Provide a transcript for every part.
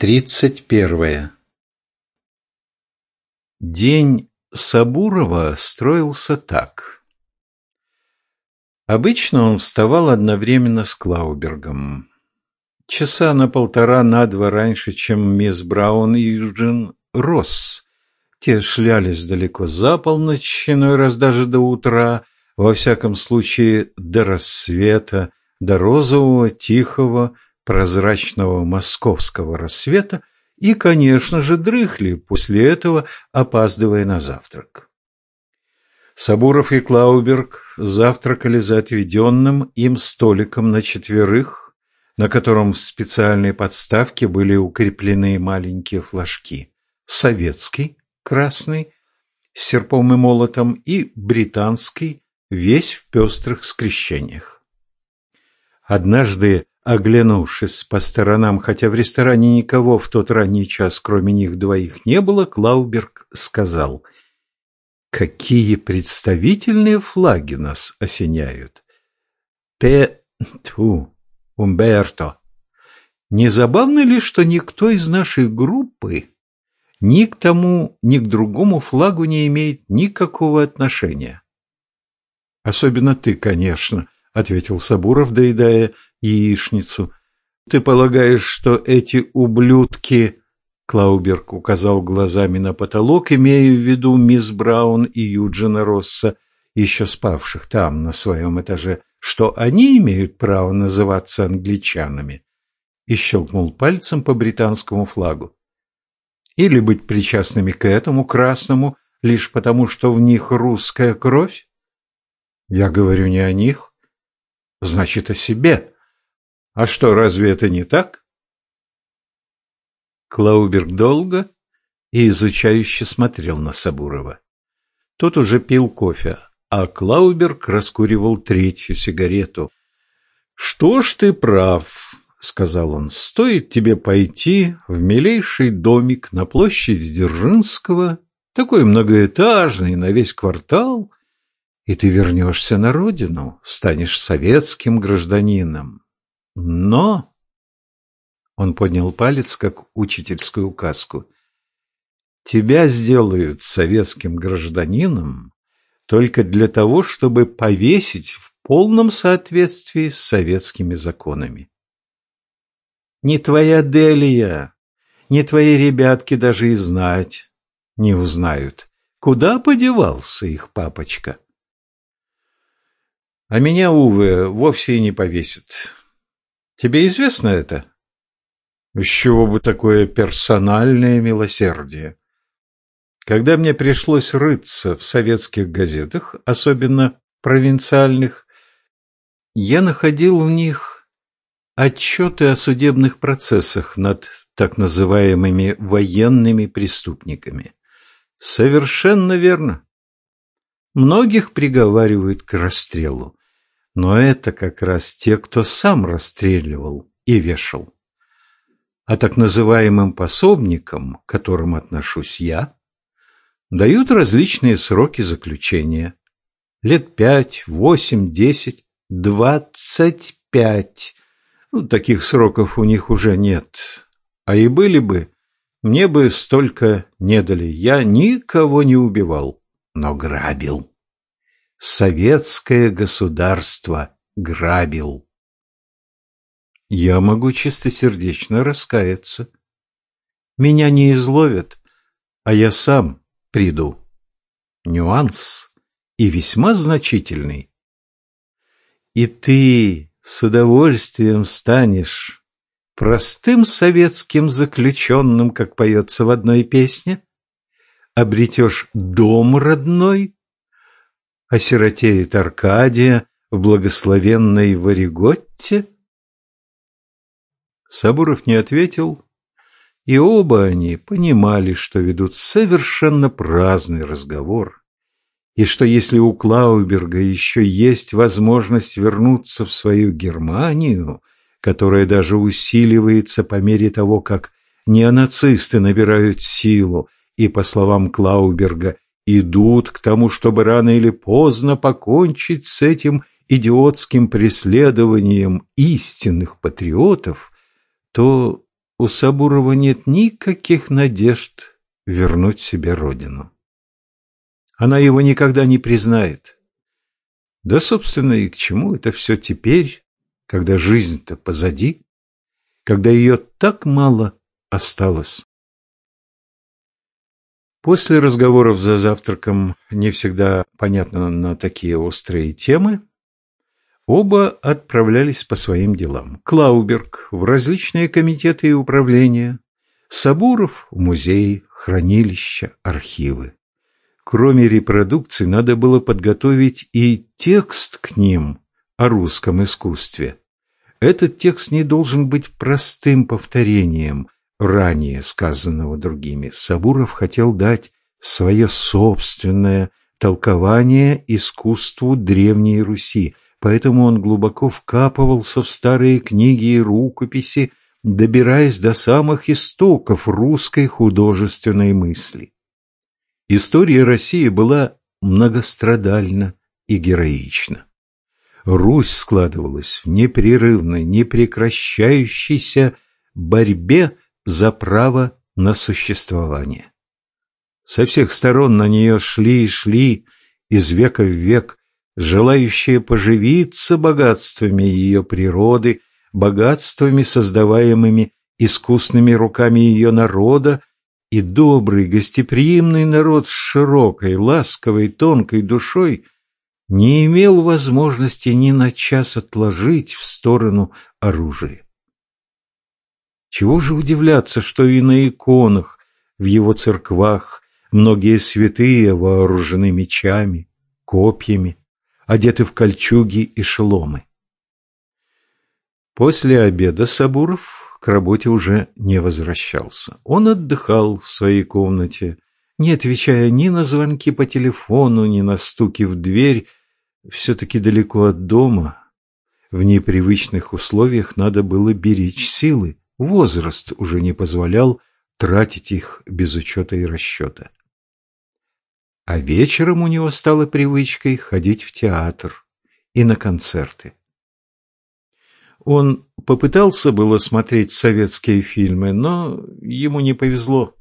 Тридцать первое. День Сабурова строился так. Обычно он вставал одновременно с Клаубергом. Часа на полтора на два раньше, чем мисс Браун и Юджин Росс. Те шлялись далеко за полночь, иной раз даже до утра, во всяком случае до рассвета, до розового, тихого, прозрачного московского рассвета и, конечно же, дрыхли после этого, опаздывая на завтрак. Сабуров и Клауберг завтракали за отведенным им столиком на четверых, на котором в специальной подставке были укреплены маленькие флажки. Советский, красный, с серпом и молотом, и британский, весь в пестрых скрещениях. Однажды Оглянувшись по сторонам, хотя в ресторане никого в тот ранний час, кроме них двоих, не было, Клауберг сказал, «Какие представительные флаги нас осеняют!» «Пе... Тьфу, Умберто! Не забавно ли, что никто из нашей группы ни к тому, ни к другому флагу не имеет никакого отношения?» «Особенно ты, конечно», — ответил Сабуров, доедая яичницу. Ты полагаешь, что эти ублюдки... Клауберг указал глазами на потолок, имея в виду мисс Браун и Юджина Росса, еще спавших там, на своем этаже, что они имеют право называться англичанами, и щелкнул пальцем по британскому флагу. Или быть причастными к этому красному, лишь потому, что в них русская кровь? Я говорю не о них, значит, о себе. А что, разве это не так? Клауберг долго и изучающе смотрел на Сабурова. Тот уже пил кофе, а Клауберг раскуривал третью сигарету. «Что ж ты прав», — сказал он, — «стоит тебе пойти в милейший домик на площади Дзержинского, такой многоэтажный на весь квартал, и ты вернешься на родину, станешь советским гражданином. Но... Он поднял палец, как учительскую указку. Тебя сделают советским гражданином только для того, чтобы повесить в полном соответствии с советскими законами. Не твоя Делия, не твои ребятки даже и знать не узнают, куда подевался их папочка. А меня, увы, вовсе и не повесит. Тебе известно это? С чего бы такое персональное милосердие? Когда мне пришлось рыться в советских газетах, особенно провинциальных, я находил в них отчеты о судебных процессах над так называемыми военными преступниками. Совершенно верно. Многих приговаривают к расстрелу. Но это как раз те, кто сам расстреливал и вешал. А так называемым пособникам, к которым отношусь я, дают различные сроки заключения. Лет пять, восемь, десять, двадцать пять. Ну, таких сроков у них уже нет. А и были бы, мне бы столько не дали. Я никого не убивал, но грабил советское государство грабил. Я могу чистосердечно раскаяться. Меня не изловят, а я сам приду. Нюанс и весьма значительный. И ты с удовольствием станешь простым советским заключенным, как поется в одной песне, обретешь дом родной, осиротеет Аркадия в благословенной Вариготте? Сабуров не ответил, и оба они понимали, что ведут совершенно праздный разговор, и что если у Клауберга еще есть возможность вернуться в свою Германию, которая даже усиливается по мере того, как неонацисты набирают силу, и, по словам Клауберга, идут к тому, чтобы рано или поздно покончить с этим идиотским преследованием истинных патриотов, то у Сабурова нет никаких надежд вернуть себе родину. Она его никогда не признает. Да, собственно, и к чему это все теперь, когда жизнь-то позади, когда ее так мало осталось? После разговоров за завтраком, не всегда понятно на такие острые темы, оба отправлялись по своим делам. Клауберг в различные комитеты и управления, Сабуров в музеи, хранилища, архивы. Кроме репродукций, надо было подготовить и текст к ним о русском искусстве. Этот текст не должен быть простым повторением – ранее сказанного другими, Сабуров хотел дать свое собственное толкование искусству Древней Руси, поэтому он глубоко вкапывался в старые книги и рукописи, добираясь до самых истоков русской художественной мысли. История России была многострадальна и героична. Русь складывалась в непрерывной, непрекращающейся борьбе за право на существование. Со всех сторон на нее шли и шли из века в век желающие поживиться богатствами ее природы, богатствами, создаваемыми искусными руками ее народа, и добрый, гостеприимный народ с широкой, ласковой, тонкой душой не имел возможности ни на час отложить в сторону оружие. Чего же удивляться, что и на иконах, в его церквах, многие святые вооружены мечами, копьями, одеты в кольчуги и шеломы. После обеда Сабуров к работе уже не возвращался. Он отдыхал в своей комнате, не отвечая ни на звонки по телефону, ни на стуки в дверь, все-таки далеко от дома. В непривычных условиях надо было беречь силы. Возраст уже не позволял тратить их без учета и расчета. А вечером у него стало привычкой ходить в театр и на концерты. Он попытался было смотреть советские фильмы, но ему не повезло.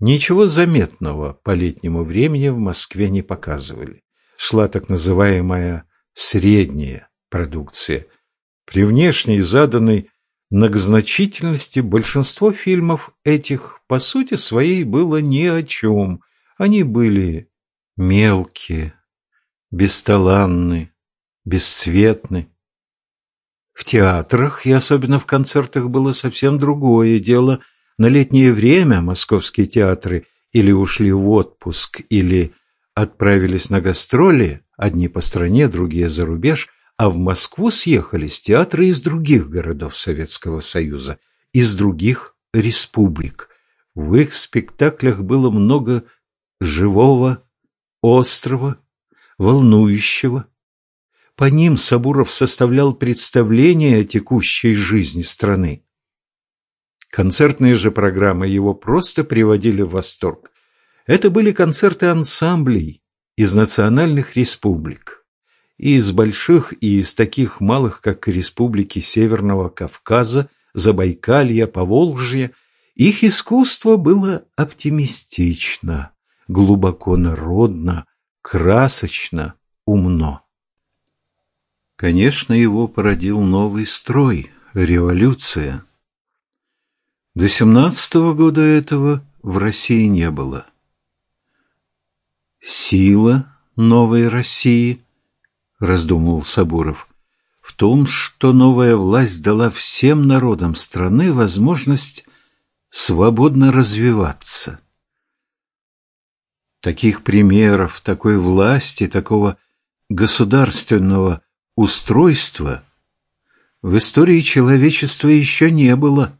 Ничего заметного по летнему времени в Москве не показывали. Шла так называемая средняя продукция. При внешней заданной многозначительности большинство фильмов этих, по сути своей, было ни о чем. Они были мелкие, бесталанны, бесцветны. В театрах и особенно в концертах было совсем другое дело. На летнее время московские театры или ушли в отпуск, или отправились на гастроли, одни по стране, другие за рубеж – а в Москву съехались театры из других городов Советского Союза, из других республик. В их спектаклях было много живого, острого, волнующего. По ним Сабуров составлял представление о текущей жизни страны. Концертные же программы его просто приводили в восторг. Это были концерты ансамблей из национальных республик и из больших, и из таких малых, как республики Северного Кавказа, Забайкалья, Поволжья, их искусство было оптимистично, глубоко народно, красочно, умно. Конечно, его породил новый строй, революция. До семнадцатого года этого в России не было. Сила новой России – раздумывал Сабуров, в том, что новая власть дала всем народам страны возможность свободно развиваться. Таких примеров, такой власти, такого государственного устройства в истории человечества еще не было.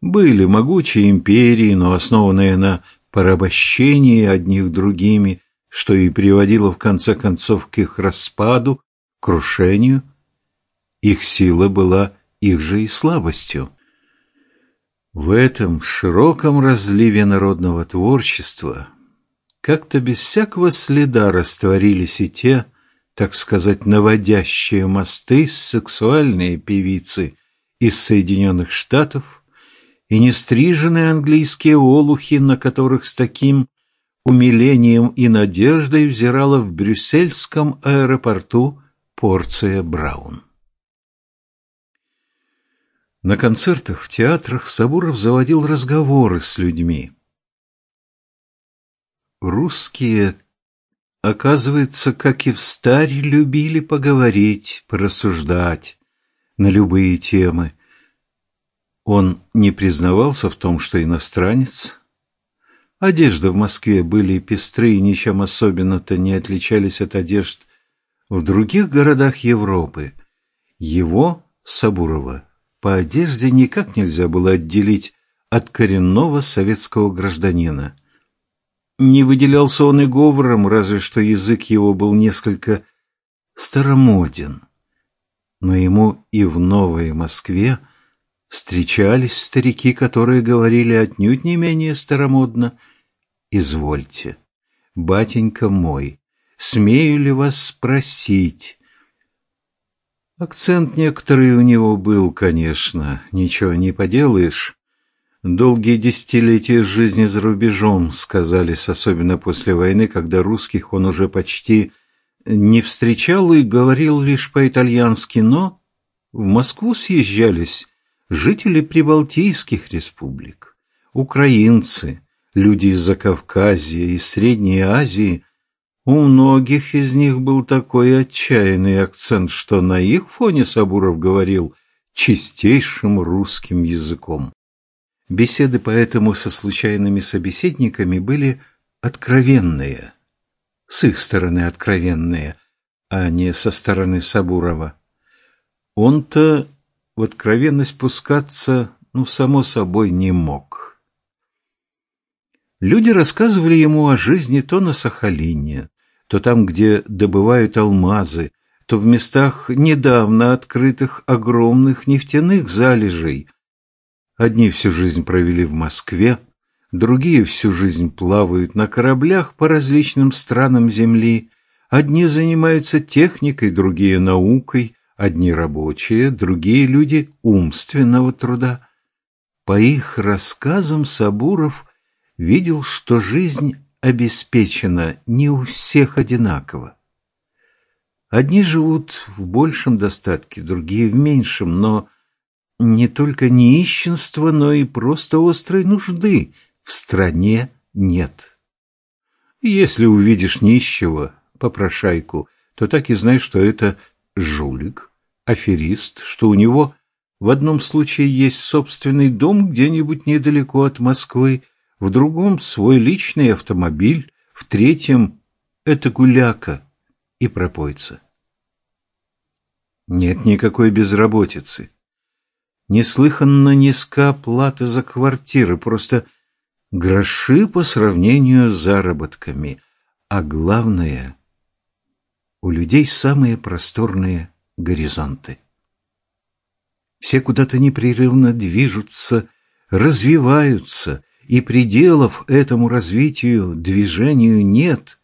Были могучие империи, но основанные на порабощении одних другими, что и приводило в конце концов к их распаду, крушению. Их сила была их же и слабостью. В этом широком разливе народного творчества как-то без всякого следа растворились и те, так сказать, наводящие мосты сексуальные певицы из Соединенных Штатов и нестриженные английские олухи, на которых с таким умилением и надеждой взирала в брюссельском аэропорту порция Браун. На концертах в театрах Сабуров заводил разговоры с людьми. Русские, оказывается, как и в старе, любили поговорить, порассуждать на любые темы. Он не признавался в том, что иностранец. Одежда в Москве были пестры и ничем особенно-то не отличались от одежд в других городах Европы. Его, Сабурова, по одежде никак нельзя было отделить от коренного советского гражданина. Не выделялся он и говором, разве что язык его был несколько старомоден. Но ему и в Новой Москве встречались старики, которые говорили отнюдь не менее старомодно «Извольте, батенька мой, смею ли вас спросить?» Акцент некоторый у него был, конечно, ничего не поделаешь. Долгие десятилетия жизни за рубежом сказались, особенно после войны, когда русских он уже почти не встречал и говорил лишь по-итальянски, но в Москву съезжались жители прибалтийских республик, украинцы, люди из Закавказья, из Средней Азии – у многих из них был такой отчаянный акцент, что на их фоне Сабуров говорил чистейшим русским языком. Беседы поэтому со случайными собеседниками были откровенные, с их стороны откровенные, а не со стороны Сабурова. Он-то в откровенность пускаться, ну, само собой, не мог. Люди рассказывали ему о жизни то на Сахалине, то там, где добывают алмазы, то в местах недавно открытых огромных нефтяных залежей. Одни всю жизнь провели в Москве, другие всю жизнь плавают на кораблях по различным странам Земли, одни занимаются техникой, другие наукой, одни рабочие, другие люди умственного труда. По их рассказам Сабуров – видел, что жизнь обеспечена не у всех одинаково. Одни живут в большем достатке, другие в меньшем, но не только нищенства, но и просто острой нужды в стране нет. если увидишь нищего, попрошайку, то так и знай, что это жулик, аферист, что у него в одном случае есть собственный дом где-нибудь недалеко от Москвы, в другом свой личный автомобиль, в третьем это гуляка и пропойца. Нет никакой безработицы. Неслыханно низка плата за квартиры, просто гроши по сравнению с заработками. А главное, у людей самые просторные горизонты. Все куда-то непрерывно движутся, развиваются, и пределов этому развитию, движению нет.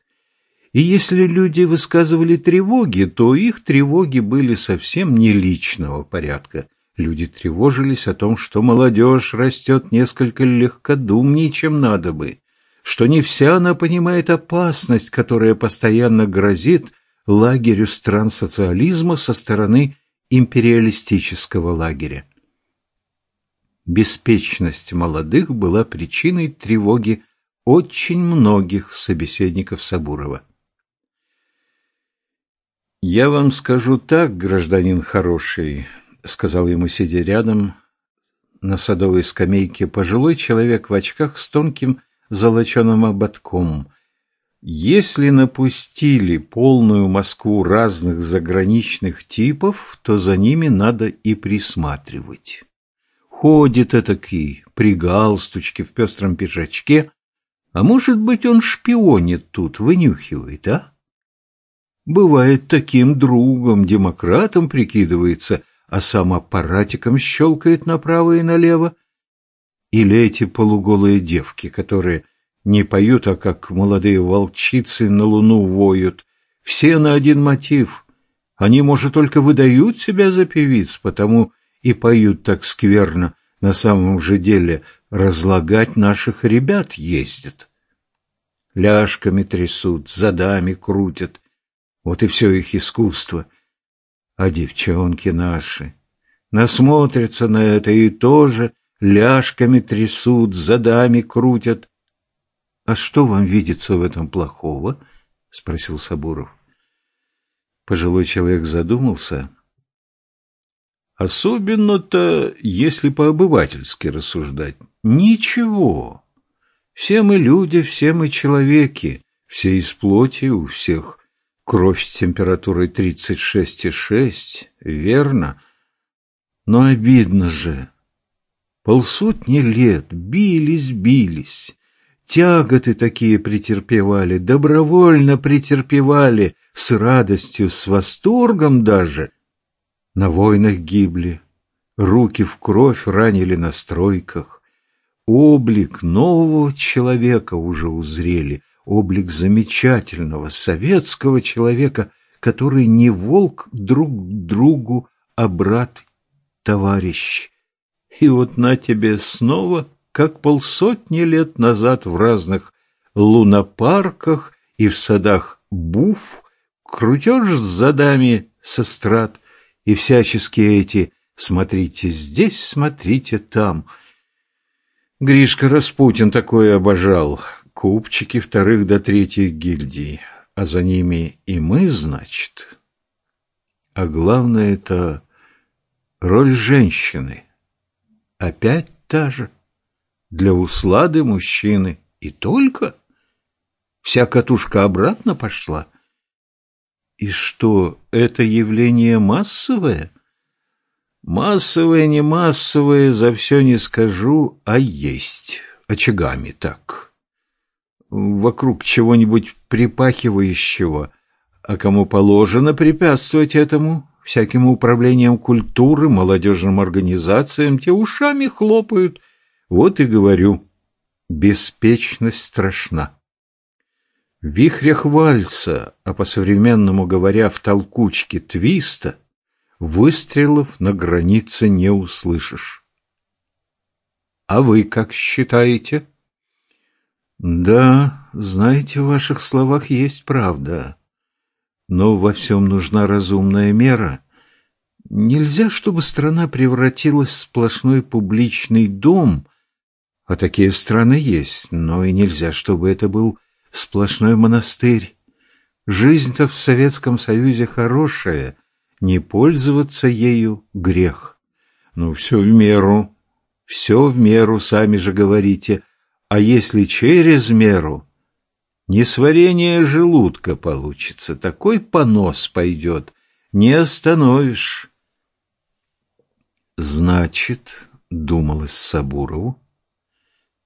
И если люди высказывали тревоги, то их тревоги были совсем не личного порядка. Люди тревожились о том, что молодежь растет несколько легкодумнее, чем надо бы, что не вся она понимает опасность, которая постоянно грозит лагерю стран социализма со стороны империалистического лагеря. Беспечность молодых была причиной тревоги очень многих собеседников Сабурова. «Я вам скажу так, гражданин хороший», — сказал ему, сидя рядом на садовой скамейке, пожилой человек в очках с тонким золоченым ободком. «Если напустили полную Москву разных заграничных типов, то за ними надо и присматривать». Ходит этакий, при галстучке, в пестром пиджачке. А может быть, он шпионит тут, вынюхивает, а? Бывает таким другом, демократом прикидывается, а сам аппаратиком щелкает направо и налево. Или эти полуголые девки, которые не поют, а как молодые волчицы на луну воют. Все на один мотив. Они, может, только выдают себя за певиц, потому и поют так скверно, на самом же деле разлагать наших ребят ездят. Ляжками трясут, задами крутят. Вот и все их искусство. А девчонки наши насмотрятся на это и тоже ляжками трясут, задами крутят. — А что вам видится в этом плохого? — спросил Сабуров. Пожилой человек задумался. Особенно-то, если по-обывательски рассуждать. Ничего. Все мы люди, все мы человеки, все из плоти, у всех кровь с температурой 36,6, верно? Но обидно же. Полсотни лет бились, бились, тяготы такие претерпевали, добровольно претерпевали, с радостью, с восторгом даже. На войнах гибли, руки в кровь ранили на стройках. Облик нового человека уже узрели, облик замечательного советского человека, который не волк друг другу, а брат, товарищ. И вот на тебе снова, как полсотни лет назад в разных лунопарках и в садах Буф, крутеж с задами со страт, и всяческие эти «смотрите здесь, смотрите там». Гришка Распутин такое обожал, купчики вторых до третьих гильдий, а за ними и мы, значит. А главное это роль женщины. Опять та же. Для услады мужчины и только. Вся катушка обратно пошла — и что, это явление массовое? Массовое, не массовое, за все не скажу, а есть. Очагами так. Вокруг чего-нибудь припахивающего. А кому положено препятствовать этому? Всяким управлением культуры, молодежным организациям, те ушами хлопают. Вот и говорю, беспечность страшна. В вихрях вальса, а по-современному говоря, в толкучке твиста, выстрелов на границе не услышишь. А вы как считаете? Да, знаете, в ваших словах есть правда. Но во всем нужна разумная мера. Нельзя, чтобы страна превратилась в сплошной публичный дом, а такие страны есть, но и нельзя, чтобы это был сплошной монастырь. Жизнь-то в Советском Союзе хорошая, не пользоваться ею — грех. Ну, все в меру, все в меру, сами же говорите. А если через меру, несварение желудка получится, такой понос пойдет, не остановишь. Значит, думалось Сабурову,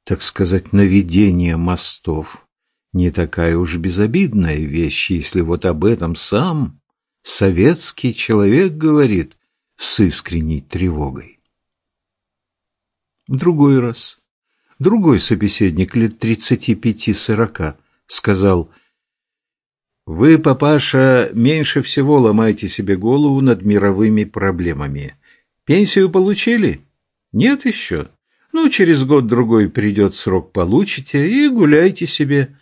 так сказать, наведение мостов не такая уж безобидная вещь, если вот об этом сам советский человек говорит с искренней тревогой. В другой раз другой собеседник лет тридцати пяти-сорока сказал «Вы, папаша, меньше всего ломаете себе голову над мировыми проблемами. Пенсию получили? Нет еще? Ну, через год-другой придет срок, получите и гуляйте себе».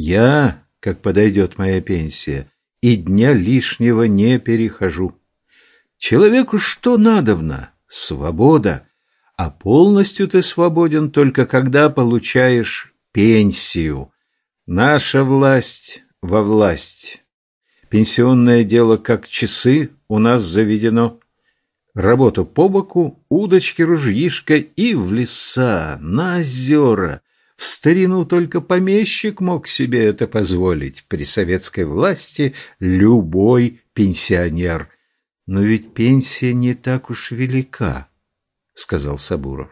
Я, как подойдет моя пенсия, и дня лишнего не перехожу. Человеку что надобно? Свобода. А полностью ты свободен только когда получаешь пенсию. Наша власть во власть. Пенсионное дело как часы у нас заведено. Работу по боку, удочки, ружьишко и в леса, на озера, в старину только помещик мог себе это позволить, при советской власти любой пенсионер. Но ведь пенсия не так уж велика, — сказал Сабуров.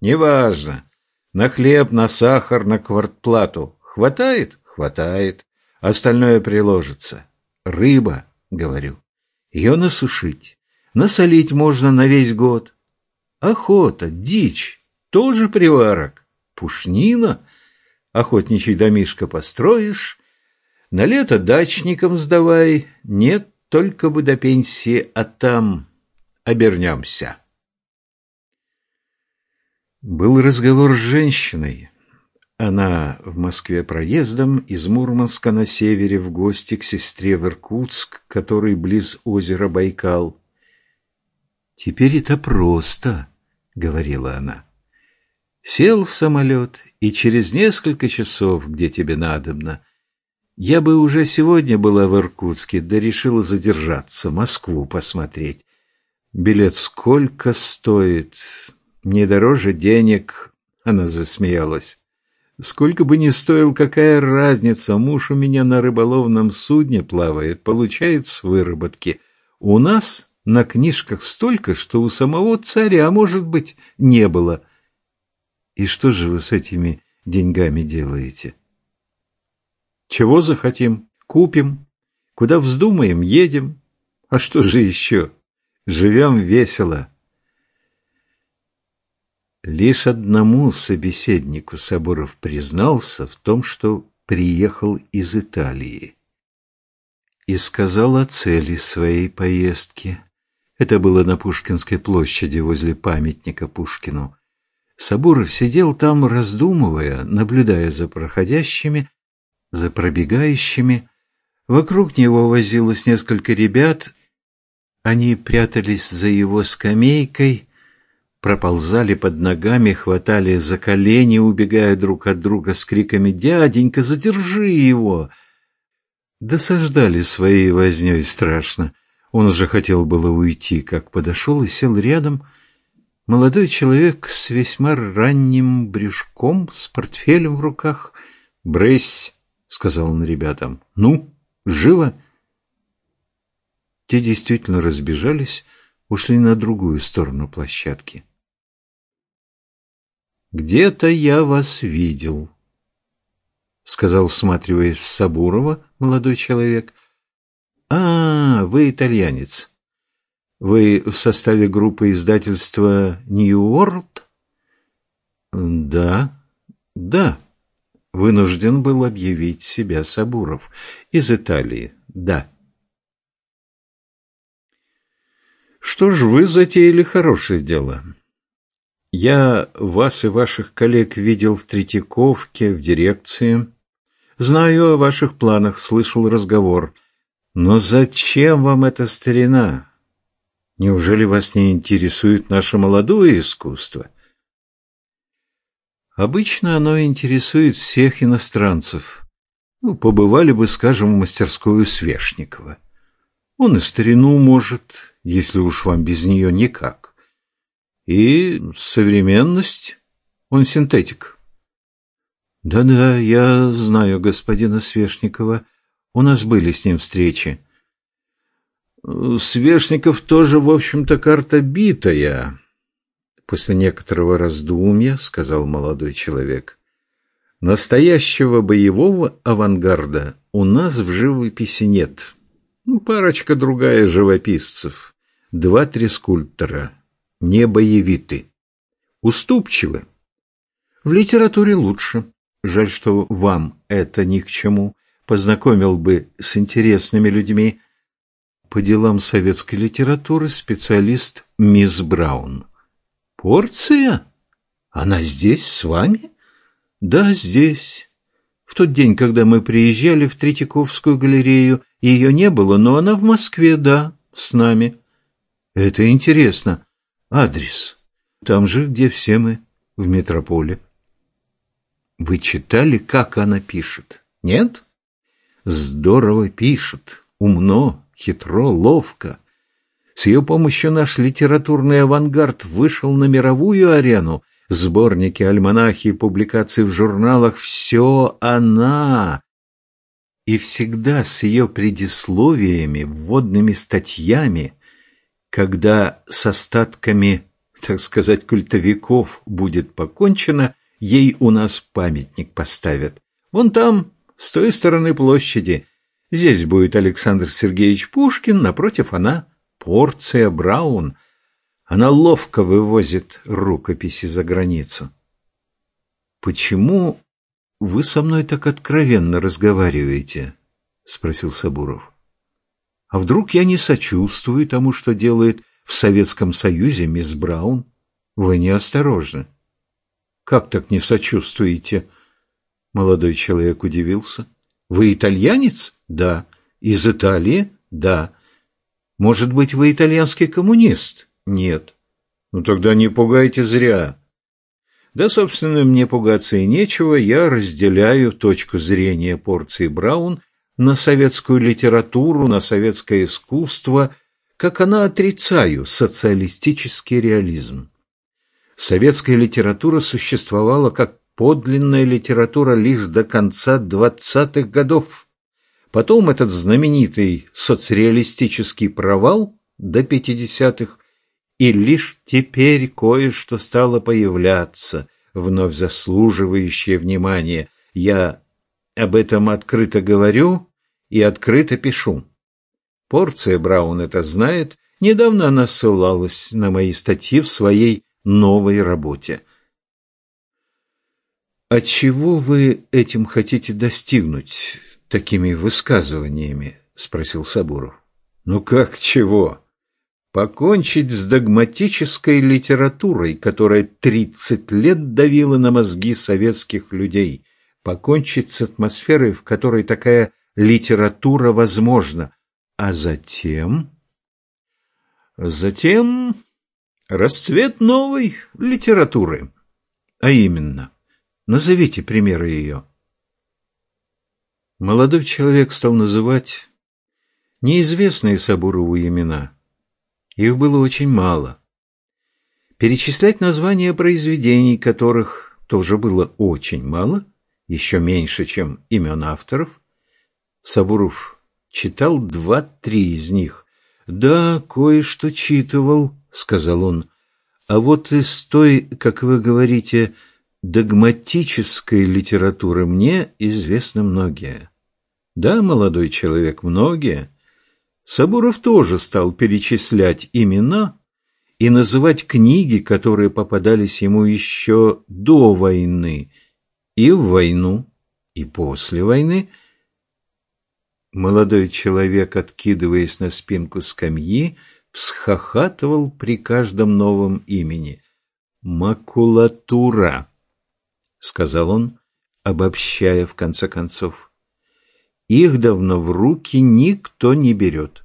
Неважно. На хлеб, на сахар, на квартплату. Хватает? Хватает. Остальное приложится. Рыба, говорю. Ее насушить. Насолить можно на весь год. Охота, дичь, тоже приварок пушнина, охотничий домишко построишь, на лето дачникам сдавай, нет только бы до пенсии, а там обернемся. Был разговор с женщиной. Она в Москве проездом из Мурманска на севере в гости к сестре в Иркутск, который близ озера Байкал. «Теперь это просто», — говорила она. «Сел в самолет, и через несколько часов, где тебе надобно, я бы уже сегодня была в Иркутске, да решила задержаться, Москву посмотреть. Билет сколько стоит? Не дороже денег, она засмеялась. Сколько бы ни стоил, какая разница, муж у меня на рыболовном судне плавает, получает с выработки. У нас на книжках столько, что у самого царя, может быть, не было. И что же вы с этими деньгами делаете? Чего захотим, купим. Куда вздумаем, едем. А что же еще? Живем весело. Лишь одному собеседнику Соборов признался в том, что приехал из Италии. И сказал о цели своей поездки. Это было на Пушкинской площади возле памятника Пушкину. Соборов сидел там, раздумывая, наблюдая за проходящими, за пробегающими. Вокруг него возилось несколько ребят. Они прятались за его скамейкой, проползали под ногами, хватали за колени, убегая друг от друга с криками «Дяденька, задержи его!» Досаждали своей вознёй страшно. Он уже хотел было уйти, как подошел и сел рядом. Молодой человек с весьма ранним брюшком, с портфелем в руках. «Брысь!» — сказал он ребятам. «Ну, живо!» Те действительно разбежались, ушли на другую сторону площадки. «Где-то я вас видел», — сказал, всматриваясь в Сабурова, молодой человек. «А, вы итальянец. Вы в составе группы издательства «Нью Уорлд»?» «Да, да», — вынужден был объявить себя Сабуров. «Из Италии, да». «Что ж, вы затеяли хорошее дело». Я вас и ваших коллег видел в Третьяковке, в дирекции. Знаю о ваших планах, слышал разговор. Но зачем вам эта старина? Неужели вас не интересует наше молодое искусство? Обычно оно интересует всех иностранцев. Ну, побывали бы, скажем, в мастерской у Свешникова. Он и старину может, если уж вам без нее никак. И современность. Он синтетик. Да-да, я знаю господина Свешникова. У нас были с ним встречи. Свешников тоже, в общем-то, карта битая. После некоторого раздумья сказал молодой человек. Настоящего боевого авангарда у нас в живописи нет. Ну, парочка другая живописцев. Два-три скульптора не боевиты. Уступчивы. В литературе лучше. Жаль, что вам это ни к чему. Познакомил бы с интересными людьми. По делам советской литературы специалист мисс Браун. Порция? Она здесь с вами? Да, здесь. В тот день, когда мы приезжали в Третьяковскую галерею, ее не было, но она в Москве, да, с нами. Это интересно. Адрес. Там же, где все мы, в метрополе. Вы читали, как она пишет? Нет? Здорово пишет, умно, хитро, ловко. С ее помощью наш литературный авангард вышел на мировую арену. Сборники, альманахи, публикации в журналах — все она. И всегда с ее предисловиями, вводными статьями — когда с остатками, так сказать, культовиков будет покончено, ей у нас памятник поставят. Вон там, с той стороны площади. Здесь будет Александр Сергеевич Пушкин, напротив она порция Браун. Она ловко вывозит рукописи за границу. «Почему вы со мной так откровенно разговариваете?» — спросил Сабуров. А вдруг я не сочувствую тому, что делает в Советском Союзе мисс Браун? Вы неосторожны. Как так не сочувствуете? Молодой человек удивился. Вы итальянец? Да. Из Италии? Да. Может быть, вы итальянский коммунист? Нет. Ну тогда не пугайте зря. Да, собственно, мне пугаться и нечего. Я разделяю точку зрения порции Браун на советскую литературу, на советское искусство, как она отрицаю социалистический реализм. Советская литература существовала как подлинная литература лишь до конца двадцатых годов. Потом этот знаменитый соцреалистический провал до пятидесятых, и лишь теперь кое-что стало появляться, вновь заслуживающее внимания. Я об этом открыто говорю и открыто пишу. Порция Браун это знает, недавно она ссылалась на мои статьи в своей новой работе. А чего вы этим хотите достигнуть такими высказываниями? спросил Сабуров. Ну как чего? Покончить с догматической литературой, которая тридцать лет давила на мозги советских людей. Покончить с атмосферой, в которой такая литература возможна. А затем... Затем расцвет новой литературы. А именно, назовите примеры ее. Молодой человек стал называть неизвестные Сабурову имена. Их было очень мало. Перечислять названия произведений, которых тоже было очень мало, еще меньше, чем имен авторов, Сабуров читал два-три из них. Да, кое-что читывал, — сказал он. «А вот из той, как вы говорите, догматической литературы мне известно многие». «Да, молодой человек, многие». Сабуров тоже стал перечислять имена и называть книги, которые попадались ему еще до войны, и в войну, и после войны. Молодой человек, откидываясь на спинку скамьи, всхохатывал при каждом новом имени. «Макулатура», — сказал он, обобщая в конце концов. «Их давно в руки никто не берет».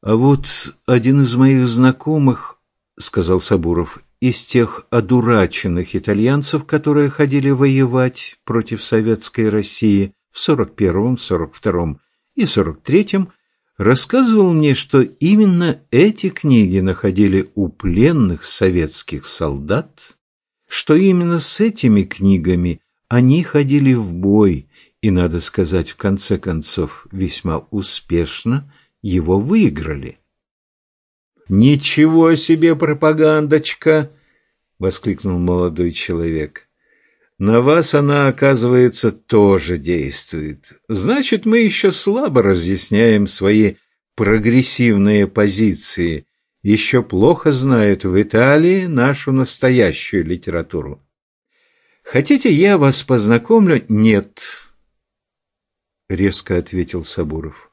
«А вот один из моих знакомых, — сказал Сабуров, — из тех одураченных итальянцев, которые ходили воевать против советской России в сорок первом, сорок втором и сорок третьем, рассказывал мне, что именно эти книги находили у пленных советских солдат, что именно с этими книгами они ходили в бой и, надо сказать, в конце концов, весьма успешно его выиграли. «Ничего себе пропагандочка!» — воскликнул молодой человек. На вас она, оказывается, тоже действует. Значит, мы еще слабо разъясняем свои прогрессивные позиции. Еще плохо знают в Италии нашу настоящую литературу. Хотите, я вас познакомлю? Нет, резко ответил Сабуров.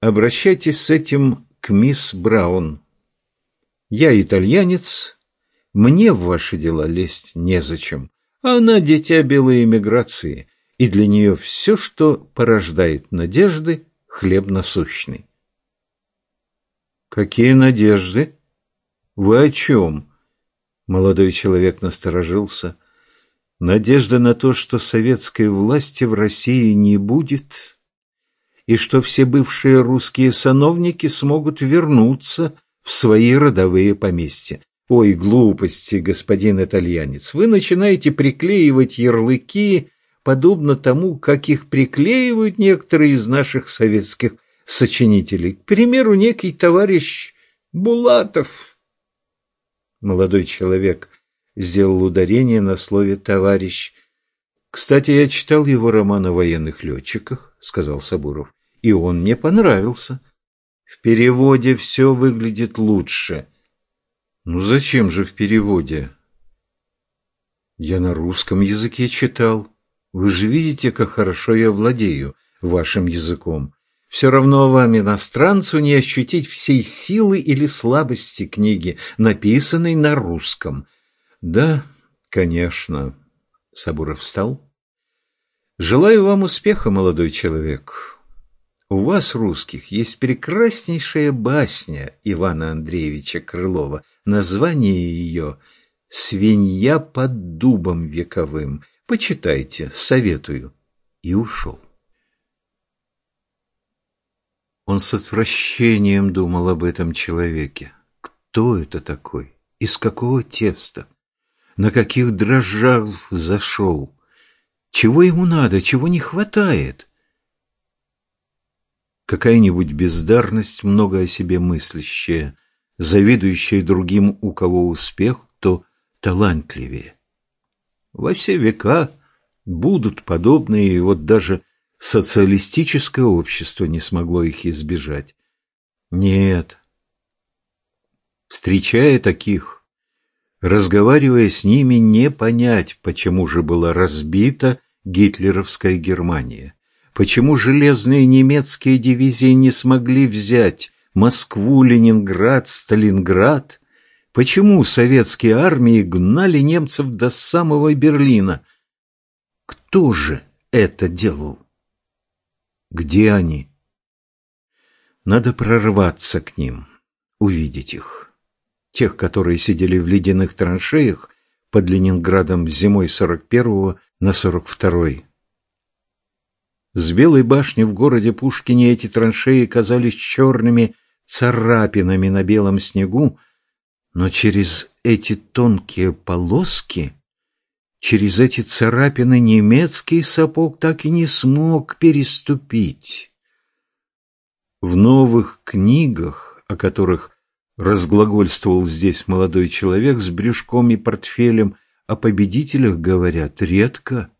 Обращайтесь с этим к мисс Браун. Я итальянец, мне в ваши дела лезть незачем. Она дитя белой эмиграции, и для нее все, что порождает надежды, хлеб насущный. Какие надежды? Вы о чем? Молодой человек насторожился. Надежда на то, что советской власти в России не будет, и что все бывшие русские сановники смогут вернуться в свои родовые поместья. Ой, глупости, господин итальянец, вы начинаете приклеивать ярлыки, подобно тому, как их приклеивают некоторые из наших советских сочинителей. К примеру, некий товарищ Булатов. Молодой человек сделал ударение на слове «товарищ». «Кстати, я читал его роман о военных летчиках», — сказал Сабуров, — «и он мне понравился. В переводе все выглядит лучше». Ну зачем же в переводе? Я на русском языке читал. Вы же видите, как хорошо я владею вашим языком. Все равно вам, иностранцу, не ощутить всей силы или слабости книги, написанной на русском. Да, конечно. Сабуров встал. Желаю вам успеха, молодой человек. У вас, русских, есть прекраснейшая басня Ивана Андреевича Крылова. Название ее «Свинья под дубом вековым». Почитайте, советую. И ушел. Он с отвращением думал об этом человеке. Кто это такой? Из какого теста? На каких дрожжах зашел? Чего ему надо? Чего не хватает? Какая-нибудь бездарность, много о себе мыслящая, завидующая другим, у кого успех, то талантливее. Во все века будут подобные, и вот даже социалистическое общество не смогло их избежать. Нет. Встречая таких, разговаривая с ними, не понять, почему же была разбита гитлеровская Германия, почему железные немецкие дивизии не смогли взять Москву, Ленинград, Сталинград, почему советские армии гнали немцев до самого Берлина. Кто же это делал? Где они? Надо прорваться к ним, увидеть их. Тех, которые сидели в ледяных траншеях под Ленинградом зимой 41-го на 42-й. С Белой башни в городе Пушкине эти траншеи казались черными царапинами на белом снегу, но через эти тонкие полоски Через эти царапины немецкий сапог так и не смог переступить. В новых книгах, о которых разглагольствовал здесь молодой человек с брюшком и портфелем, о победителях говорят редко.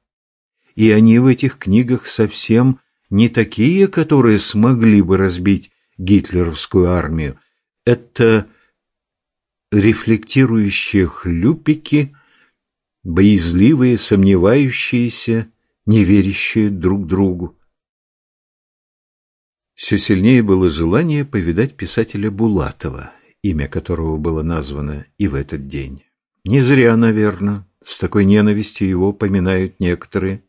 И они в этих книгах совсем не такие, которые смогли бы разбить гитлеровскую армию. Это рефлектирующие хлюпики – боязливые, сомневающиеся, не верящие друг другу. Все сильнее было желание повидать писателя Булатова, имя которого было названо и в этот день. Не зря, наверное, с такой ненавистью его поминают некоторые.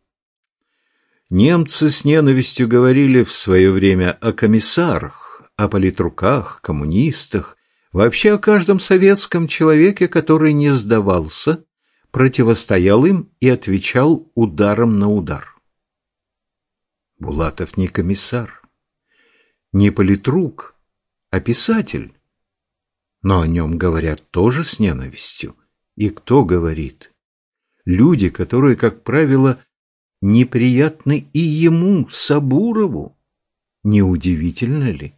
Немцы с ненавистью говорили в свое время о комиссарах, о политруках, коммунистах, вообще о каждом советском человеке, который не сдавался противостоял им и отвечал ударом на удар. Булатов не комиссар, не политрук, а писатель. Но о нем говорят тоже с ненавистью. И кто говорит? Люди, которые, как правило, неприятны и ему, Сабурову. Неудивительно ли?